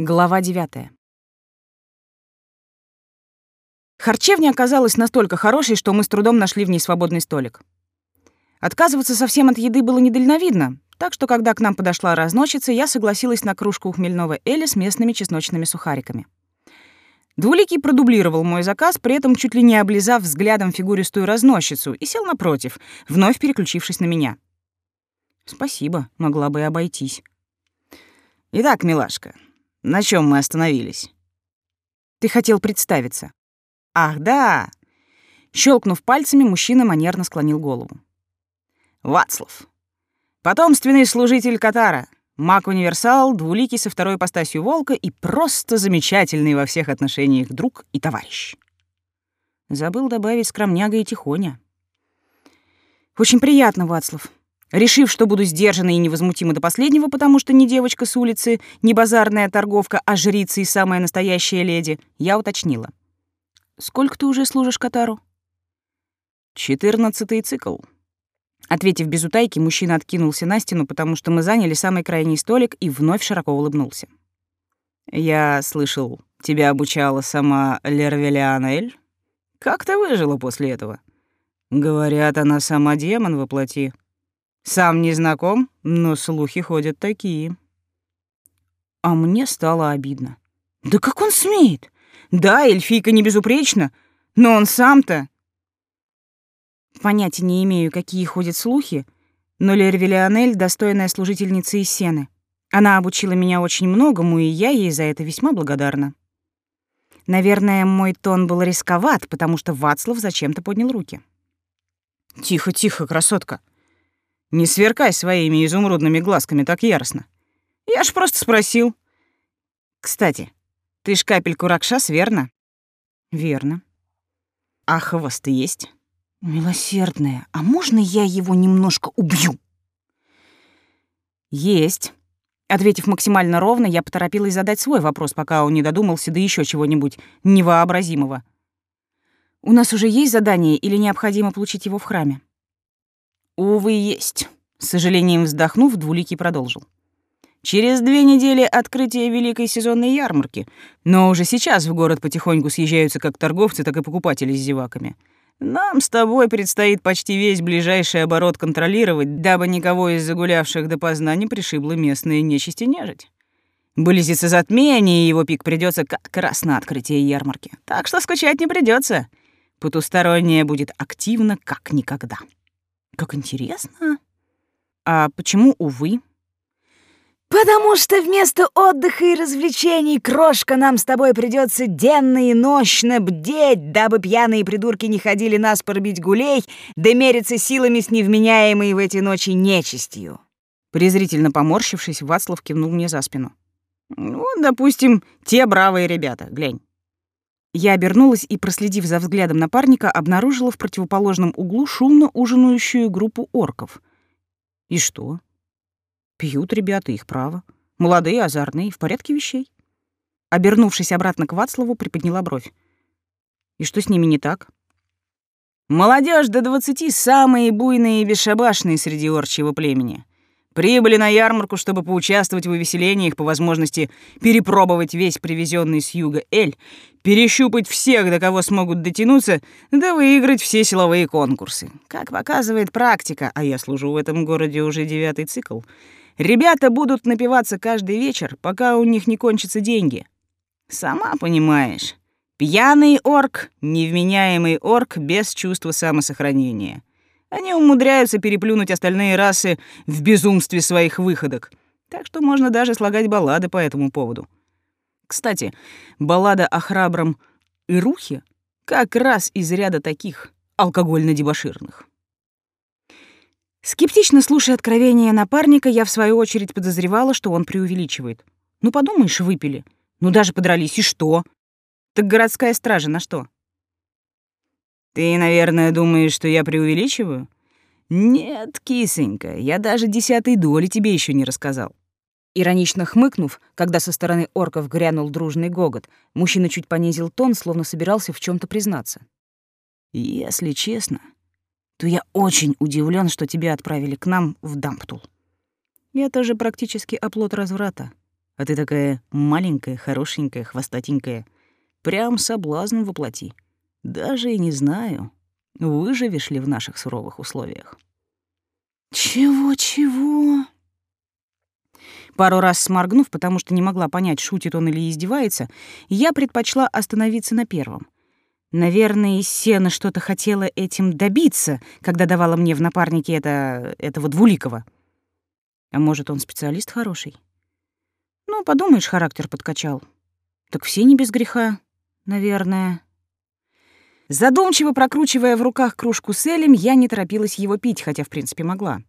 Глава 9. Харчевня оказалась настолько хорошей, что мы с трудом нашли в ней свободный столик. Отказываться совсем от еды было недальновидно, так что, когда к нам подошла разносчица, я согласилась на кружку хмельного эля с местными чесночными сухариками. Двуликий продублировал мой заказ, при этом чуть ли не облизав взглядом фигуристую разносчицу, и сел напротив, вновь переключившись на меня. Спасибо, могла бы и обойтись. Итак, милашка, на чем мы остановились? Ты хотел представиться. Ах, да. Щелкнув пальцами, мужчина манерно склонил голову. Вацлав. Потомственный служитель Катара, маг-универсал, двуликий со второй постасью волка и просто замечательный во всех отношениях друг и товарищ. Забыл добавить скромняга и тихоня. Очень приятно, Вацлав. Решив, что буду сдержанной и невозмутима до последнего, потому что не девочка с улицы, не базарная торговка, а жрица и самая настоящая леди, я уточнила. «Сколько ты уже служишь Катару?» «Четырнадцатый цикл». Ответив без утайки, мужчина откинулся на стену, потому что мы заняли самый крайний столик и вновь широко улыбнулся. «Я слышал, тебя обучала сама Лервелианель? Как ты выжила после этого?» «Говорят, она сама демон воплоти». Сам не знаком, но слухи ходят такие. А мне стало обидно. Да как он смеет? Да, эльфийка не безупречна, но он сам-то... Понятия не имею, какие ходят слухи, но Лервелианель — достойная служительница из Сены. Она обучила меня очень многому, и я ей за это весьма благодарна. Наверное, мой тон был рисковат, потому что Вацлав зачем-то поднял руки. «Тихо, тихо, красотка. Не сверкай своими изумрудными глазками так яростно. Я ж просто спросил. Кстати, ты ж капельку Ракшас, верно? Верно. А хвост есть? Милосердная, а можно я его немножко убью? Есть. Ответив максимально ровно, я поторопилась задать свой вопрос, пока он не додумался до еще чего-нибудь невообразимого. У нас уже есть задание или необходимо получить его в храме? «Увы, есть», — с сожалением вздохнув, Двуликий продолжил. «Через две недели открытие великой сезонной ярмарки, но уже сейчас в город потихоньку съезжаются как торговцы, так и покупатели с зеваками. Нам с тобой предстоит почти весь ближайший оборот контролировать, дабы никого из загулявших допоздна не пришибло местные нечисти нежить. Близится затмение, и его пик придется как раз на открытие ярмарки. Так что скучать не придется. Потустороннее будет активно, как никогда». Как интересно. А почему, увы? Потому что вместо отдыха и развлечений, крошка, нам с тобой придется денно и нощно бдеть, дабы пьяные придурки не ходили нас порбить гулей, да мериться силами с невменяемой в эти ночи нечистью. Презрительно поморщившись, Вацлав кивнул мне за спину. «Ну, допустим, те бравые ребята, глянь. Я обернулась и, проследив за взглядом напарника, обнаружила в противоположном углу шумно ужинающую группу орков. И что? Пьют ребята, их право. Молодые, озорные, в порядке вещей. Обернувшись обратно к Вацлаву, приподняла бровь. И что с ними не так? Молодежь до двадцати самые буйные и бесшабашные среди орчьего племени. Прибыли на ярмарку, чтобы поучаствовать в увеселениях, по возможности перепробовать весь привезенный с юга эль, перещупать всех, до кого смогут дотянуться, да выиграть все силовые конкурсы. Как показывает практика, а я служу в этом городе уже девятый цикл, ребята будут напиваться каждый вечер, пока у них не кончатся деньги. Сама понимаешь, пьяный орк, невменяемый орк без чувства самосохранения. Они умудряются переплюнуть остальные расы в безумстве своих выходок. Так что можно даже слагать баллады по этому поводу. Кстати, баллада о храбром Ирухе как раз из ряда таких алкогольно-дебоширных. Скептично слушая откровения напарника, я в свою очередь подозревала, что он преувеличивает. Ну, подумаешь, выпили. Ну, даже подрались, и что? Так городская стража на что? Ты, наверное, думаешь, что я преувеличиваю? Нет, кисонька, я даже десятой доли тебе еще не рассказал. Иронично хмыкнув, когда со стороны орков грянул дружный гогот, мужчина чуть понизил тон, словно собирался в чем то признаться. «Если честно, то я очень удивлен, что тебя отправили к нам в Дамптул. Это же практически оплот разврата. А ты такая маленькая, хорошенькая, хвостатенькая. Прям соблазн воплоти. Даже и не знаю, выживешь ли в наших суровых условиях. Чего-чего? Пару раз сморгнув, потому что не могла понять, шутит он или издевается, я предпочла остановиться на первом. Наверное, Сена что-то хотела этим добиться, когда давала мне в напарнике это... этого двуликого. А может, он специалист хороший? Ну, подумаешь, характер подкачал. Так все не без греха, наверное. Задумчиво прокручивая в руках кружку с элем, я не торопилась его пить, хотя, в принципе, могла.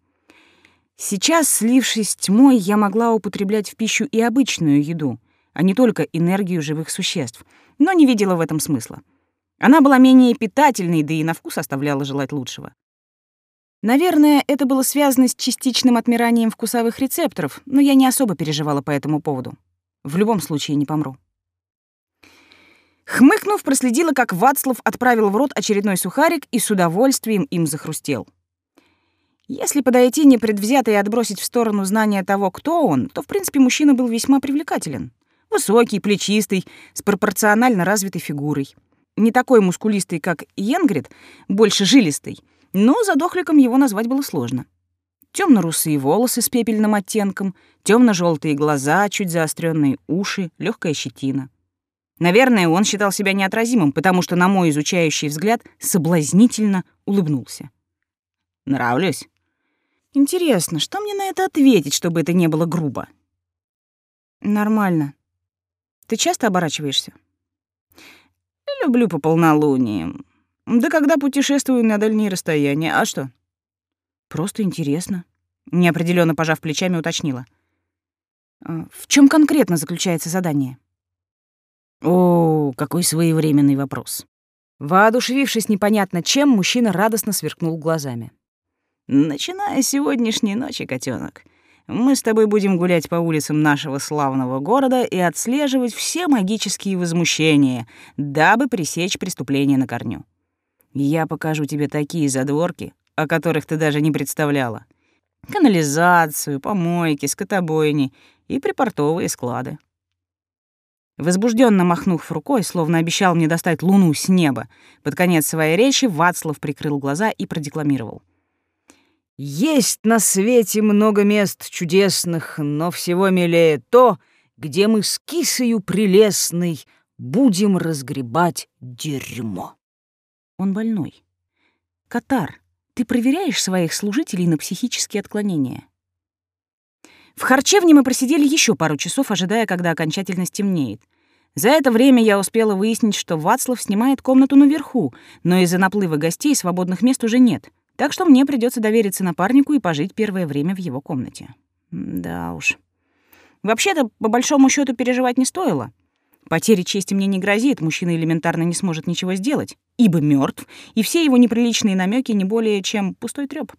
Сейчас, слившись тьмой, я могла употреблять в пищу и обычную еду, а не только энергию живых существ, но не видела в этом смысла. Она была менее питательной, да и на вкус оставляла желать лучшего. Наверное, это было связано с частичным отмиранием вкусовых рецепторов, но я не особо переживала по этому поводу. В любом случае не помру. Хмыкнув, проследила, как Вацлав отправил в рот очередной сухарик и с удовольствием им захрустел. Если подойти непредвзято и отбросить в сторону знания того, кто он, то, в принципе, мужчина был весьма привлекателен. Высокий, плечистый, с пропорционально развитой фигурой. Не такой мускулистый, как Йенгрид, больше жилистый — но задохликом его назвать было сложно. Темно-русые волосы с пепельным оттенком, темно-желтые глаза, чуть заостренные уши, легкая щетина. Наверное, он считал себя неотразимым, потому что на мой изучающий взгляд соблазнительно улыбнулся. «Нравлюсь?» «Интересно, что мне на это ответить, чтобы это не было грубо?» «Нормально. Ты часто оборачиваешься?» «Люблю по полнолуниям. Да когда путешествую на дальние расстояния. А что? Просто интересно. Неопределенно пожав плечами, уточнила. А в чем конкретно заключается задание? О, какой своевременный вопрос. Воодушевившись непонятно чем, мужчина радостно сверкнул глазами. Начиная с сегодняшней ночи, котенок, мы с тобой будем гулять по улицам нашего славного города и отслеживать все магические возмущения, дабы пресечь преступление на корню. Я покажу тебе такие задворки, о которых ты даже не представляла. Канализацию, помойки, скотобойни и припортовые склады. Возбужденно махнув рукой, словно обещал мне достать луну с неба, под конец своей речи Вацлав прикрыл глаза и продекламировал. «Есть на свете много мест чудесных, но всего милее то, где мы с кисою прелестной будем разгребать дерьмо». Он больной. Катар, ты проверяешь своих служителей на психические отклонения? В харчевне мы просидели еще пару часов, ожидая, когда окончательно стемнеет. За это время я успела выяснить, что Вацлав снимает комнату наверху, но из-за наплыва гостей свободных мест уже нет, так что мне придется довериться напарнику и пожить первое время в его комнате. Да уж. Вообще-то, по большому счету переживать не стоило. Потери чести мне не грозит, мужчина элементарно не сможет ничего сделать, ибо мертв, и все его неприличные намеки не более чем пустой трёп.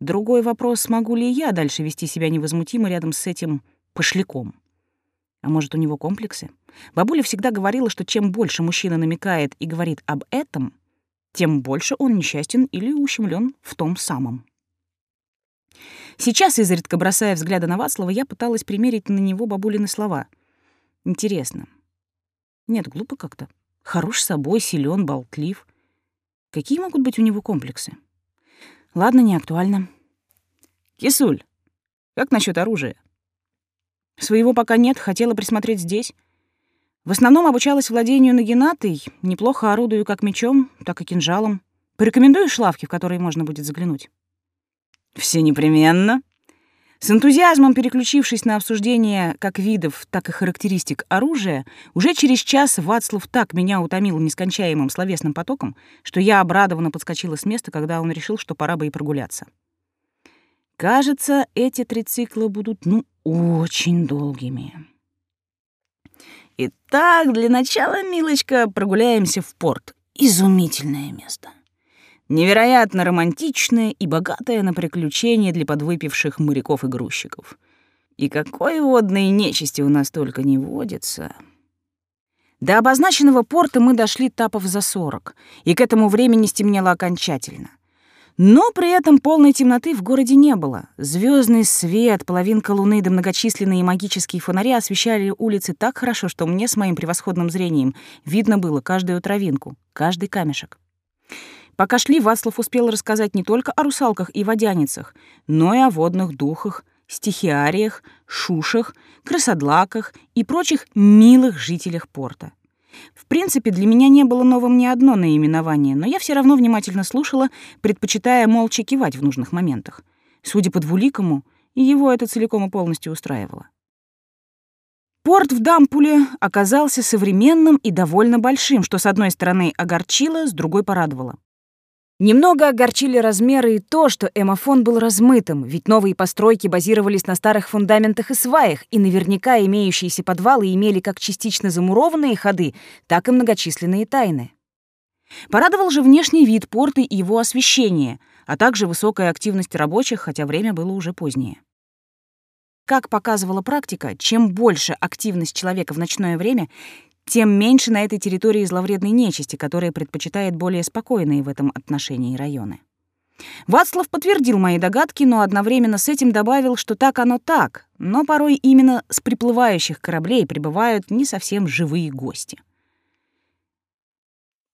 Другой вопрос, смогу ли я дальше вести себя невозмутимо рядом с этим пошляком. А может, у него комплексы? Бабуля всегда говорила, что чем больше мужчина намекает и говорит об этом, тем больше он несчастен или ущемлен в том самом. Сейчас, изредка бросая взгляды на Вацлава, я пыталась примерить на него бабулины слова. Интересно, нет, глупо как-то. Хорош собой, силен, болтлив. Какие могут быть у него комплексы? Ладно, не актуально. Кисуль, как насчет оружия? Своего пока нет, хотела присмотреть здесь. В основном обучалась владению нагинатой, неплохо орудую как мечом, так и кинжалом. Порекомендуешь лавки, в которые можно будет заглянуть? Все непременно, с энтузиазмом переключившись на обсуждение как видов, так и характеристик оружия, уже через час Вацлав так меня утомил нескончаемым словесным потоком, что я обрадованно подскочила с места, когда он решил, что пора бы и прогуляться. Кажется, эти три цикла будут, ну, очень долгими. Итак, для начала, милочка, прогуляемся в порт. Изумительное место невероятно романтичное и богатое на приключения для подвыпивших моряков и грузчиков. И какой водной нечисти у нас только не водится. До обозначенного порта мы дошли тапов за сорок, и к этому времени стемнело окончательно. Но при этом полной темноты в городе не было. Звездный свет, половинка луны да многочисленные магические фонари освещали улицы так хорошо, что мне с моим превосходным зрением видно было каждую травинку, каждый камешек. Пока шли, Вацлав успел рассказать не только о русалках и водяницах, но и о водных духах, стихиариях, шушах, красодлаках и прочих милых жителях порта. В принципе, для меня не было новым ни одно наименование, но я все равно внимательно слушала, предпочитая молча кивать в нужных моментах. Судя по двуликому, его это целиком и полностью устраивало. Порт в Дампуле оказался современным и довольно большим, что с одной стороны огорчило, с другой порадовало. Немного огорчили размеры и то, что эмофон был размытым, ведь новые постройки базировались на старых фундаментах и сваях, и наверняка имеющиеся подвалы имели как частично замурованные ходы, так и многочисленные тайны. Порадовал же внешний вид порта и его освещение, а также высокая активность рабочих, хотя время было уже позднее. Как показывала практика, чем больше активность человека в ночное время, тем меньше на этой территории зловредной нечисти, которая предпочитает более спокойные в этом отношении районы. Вацлав подтвердил мои догадки, но одновременно с этим добавил, что так оно так, но порой именно с приплывающих кораблей прибывают не совсем живые гости.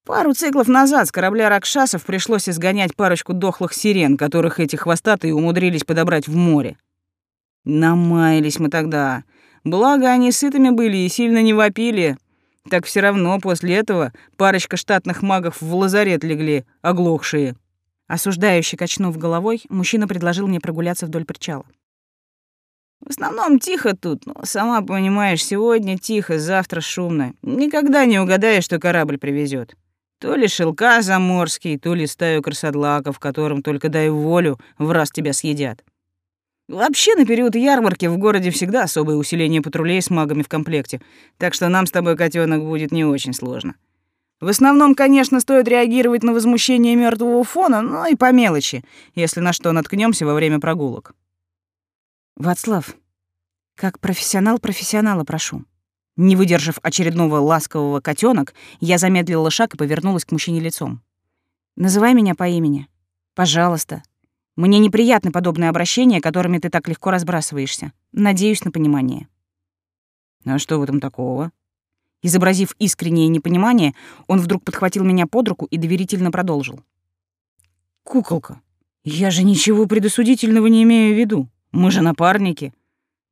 Пару циклов назад с корабля Ракшасов пришлось изгонять парочку дохлых сирен, которых эти хвостатые умудрились подобрать в море. Намаялись мы тогда. Благо, они сытыми были и сильно не вопили, так все равно после этого парочка штатных магов в лазарет легли, оглохшие. Осуждающий качнув головой, мужчина предложил мне прогуляться вдоль причала. В основном тихо тут, но, сама понимаешь, сегодня тихо, завтра шумно. Никогда не угадаешь, что корабль привезет. То ли шелка заморский, то ли стаю красодлаков, которым только дай волю, в раз тебя съедят. Вообще, на период ярмарки в городе всегда особое усиление патрулей с магами в комплекте, так что нам с тобой, котенок, будет не очень сложно. В основном, конечно, стоит реагировать на возмущение мертвого фона, но и по мелочи, если на что наткнемся во время прогулок. Вацлав, как профессионал профессионала прошу. Не выдержав очередного ласкового котенок, я замедлила шаг и повернулась к мужчине лицом. Называй меня по имени. Пожалуйста. Мне неприятны подобные обращения, которыми ты так легко разбрасываешься. Надеюсь на понимание». «А что в этом такого?» Изобразив искреннее непонимание, он вдруг подхватил меня под руку и доверительно продолжил. «Куколка, я же ничего предосудительного не имею в виду. Мы же напарники.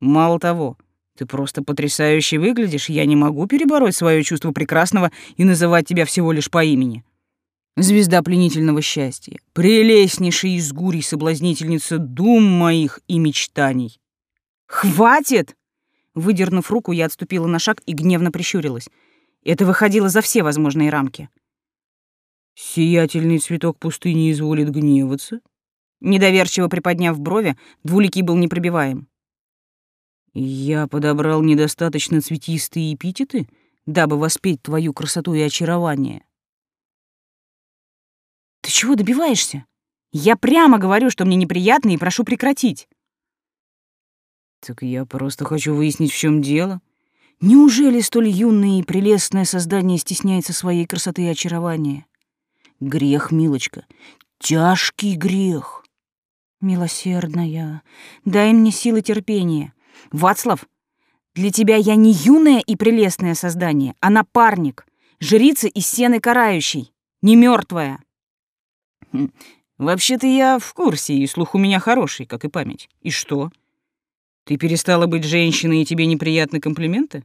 Мало того, ты просто потрясающе выглядишь, я не могу перебороть свое чувство прекрасного и называть тебя всего лишь по имени. Звезда пленительного счастья, прелестнейшая из гурий соблазнительница дум моих и мечтаний. «Хватит!» Выдернув руку, я отступила на шаг и гневно прищурилась. Это выходило за все возможные рамки. «Сиятельный цветок пустыни изволит гневаться?» Недоверчиво приподняв брови, двуликий был непробиваем. «Я подобрал недостаточно цветистые эпитеты, дабы воспеть твою красоту и очарование. Ты чего добиваешься? Я прямо говорю, что мне неприятно и прошу прекратить. Так я просто хочу выяснить, в чем дело. Неужели столь юное и прелестное создание стесняется своей красоты и очарования? Грех, милочка, тяжкий грех. Милосердная, дай мне силы терпения. Вацлав, для тебя я не юное и прелестное создание, а напарник, жрица из сены карающей, не мертвая. Хм, вообще-то я в курсе, и слух у меня хороший, как и память. И что? Ты перестала быть женщиной, и тебе неприятны комплименты?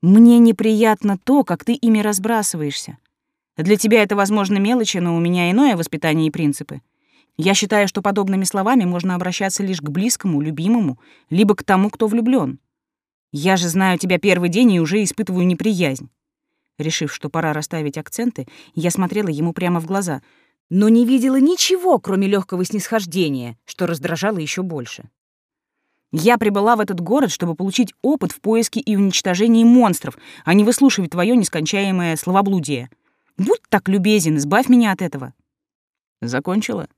Мне неприятно то, как ты ими разбрасываешься. Для тебя это, возможно, мелочи, но у меня иное воспитание и принципы. Я считаю, что подобными словами можно обращаться лишь к близкому, любимому, либо к тому, кто влюблён. Я же знаю тебя первый день и уже испытываю неприязнь. Решив, что пора расставить акценты, я смотрела ему прямо в глаза — но не видела ничего, кроме легкого снисхождения, что раздражало еще больше. Я прибыла в этот город, чтобы получить опыт в поиске и уничтожении монстров, а не выслушивать твое нескончаемое словоблудие. Будь так любезен, избавь меня от этого. Закончила?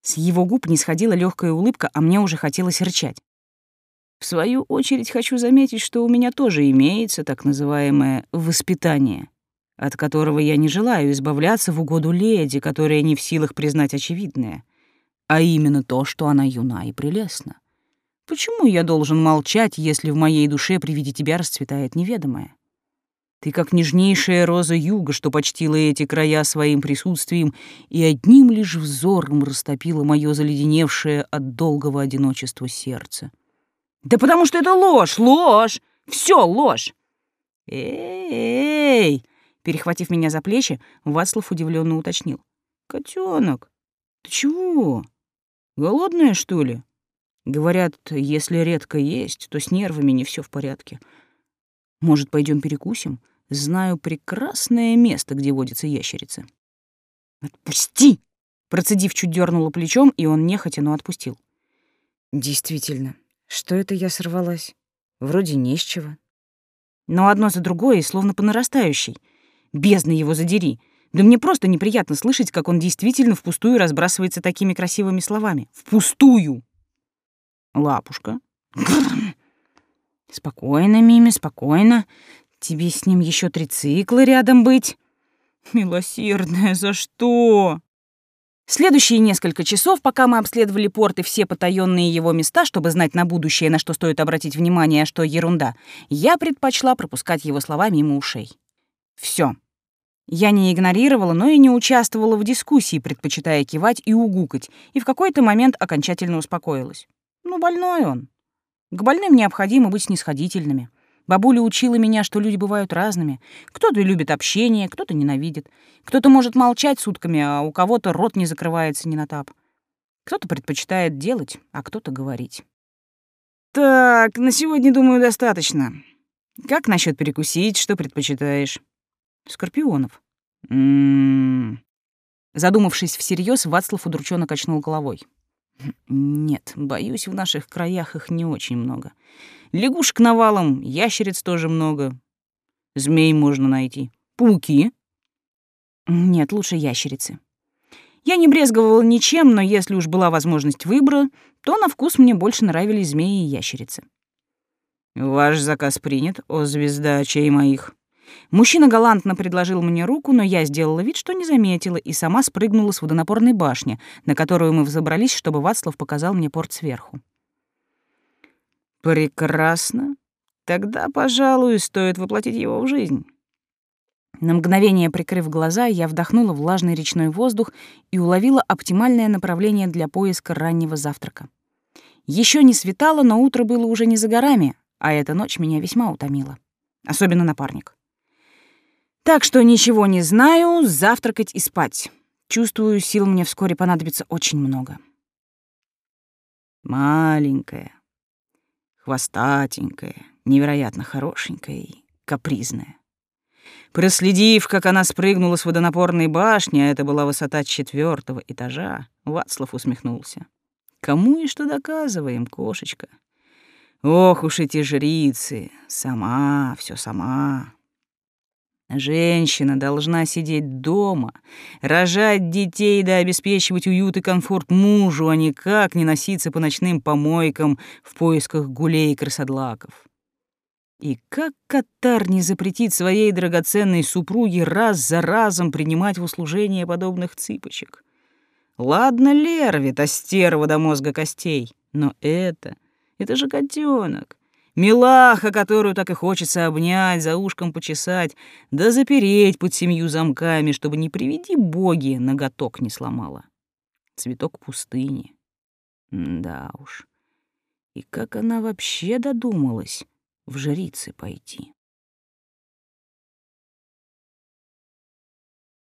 С его губ не сходила легкая улыбка, а мне уже хотелось рычать. В свою очередь хочу заметить, что у меня тоже имеется так называемое воспитание. От которого я не желаю избавляться в угоду леди, которая не в силах признать очевидное, а именно то, что она юна и прелестна. Почему я должен молчать, если в моей душе при виде тебя расцветает неведомое? Ты как нежнейшая роза юга, что почтила эти края своим присутствием и одним лишь взором растопила мое заледеневшее от долгого одиночества сердце. Да потому что это ложь, ложь, все ложь. Эй, перехватив меня за плечи, Вацлав удивленно уточнил: "Котенок, ты чего? Голодная что ли?" Говорят, если редко есть, то с нервами не все в порядке. Может, пойдем перекусим? Знаю прекрасное место, где водится ящерица. «Отпусти!» Процедив, чуть дернула плечом, и он нехотя, но отпустил. Действительно, что это я сорвалась? Вроде не с чего. Но одно за другое, словно по нарастающей. Бездна его задери. Да мне просто неприятно слышать, как он действительно впустую разбрасывается такими красивыми словами. Впустую! Лапушка. Спокойно, Мими, спокойно. Тебе с ним еще три цикла рядом быть. Милосердная, за что? Следующие несколько часов, пока мы обследовали порт и все потаенные его места, чтобы знать на будущее, на что стоит обратить внимание, а что ерунда, я предпочла пропускать его слова мимо ушей. Все. Я не игнорировала, но и не участвовала в дискуссии, предпочитая кивать и угукать, и в какой-то момент окончательно успокоилась. Ну, больной он. К больным необходимо быть снисходительными. Бабуля учила меня, что люди бывают разными. Кто-то любит общение, кто-то ненавидит. Кто-то может молчать сутками, а у кого-то рот не закрывается ни на тап. Кто-то предпочитает делать, а кто-то говорить. Так, на сегодня, думаю, достаточно. Как насчет перекусить? Что предпочитаешь? Скорпионов. М-м. Задумавшись всерьез, Вацлав удрученно качнул головой. Нет, боюсь, в наших краях их не очень много. Лягушек навалом, ящериц тоже много. Змей можно найти. Пауки? Нет, лучше ящерицы. Я не брезговала ничем, но если уж была возможность выбора, то на вкус мне больше нравились змеи и ящерицы. Ваш заказ принят, о звезда очей моих. Мужчина галантно предложил мне руку, но я сделала вид, что не заметила, и сама спрыгнула с водонапорной башни, на которую мы взобрались, чтобы Вацлав показал мне порт сверху. «Прекрасно. Тогда, пожалуй, стоит воплотить его в жизнь». На мгновение прикрыв глаза, я вдохнула влажный речной воздух и уловила оптимальное направление для поиска раннего завтрака. Еще не светало, но утро было уже не за горами, а эта ночь меня весьма утомила. Особенно напарник. Так что ничего не знаю, завтракать и спать. Чувствую, сил мне вскоре понадобится очень много. Маленькая, хвостатенькая, невероятно хорошенькая и капризная. Проследив, как она спрыгнула с водонапорной башни, а это была высота четвертого этажа, Вацлав усмехнулся. «Кому и что доказываем, кошечка? Ох уж эти жрицы! Сама, все сама!» Женщина должна сидеть дома, рожать детей да обеспечивать уют и комфорт мужу, а никак не носиться по ночным помойкам в поисках гулей и красодлаков. И как Катар не запретит своей драгоценной супруге раз за разом принимать в услужение подобных цыпочек? Ладно, Лервит, стерва до мозга костей, но это... Это же котенок. Милаха, которую так и хочется обнять, за ушком почесать, да запереть под семью замками, чтобы не приведи боги, ноготок не сломала. Цветок пустыни. Да уж. И как она вообще додумалась в жрицы пойти?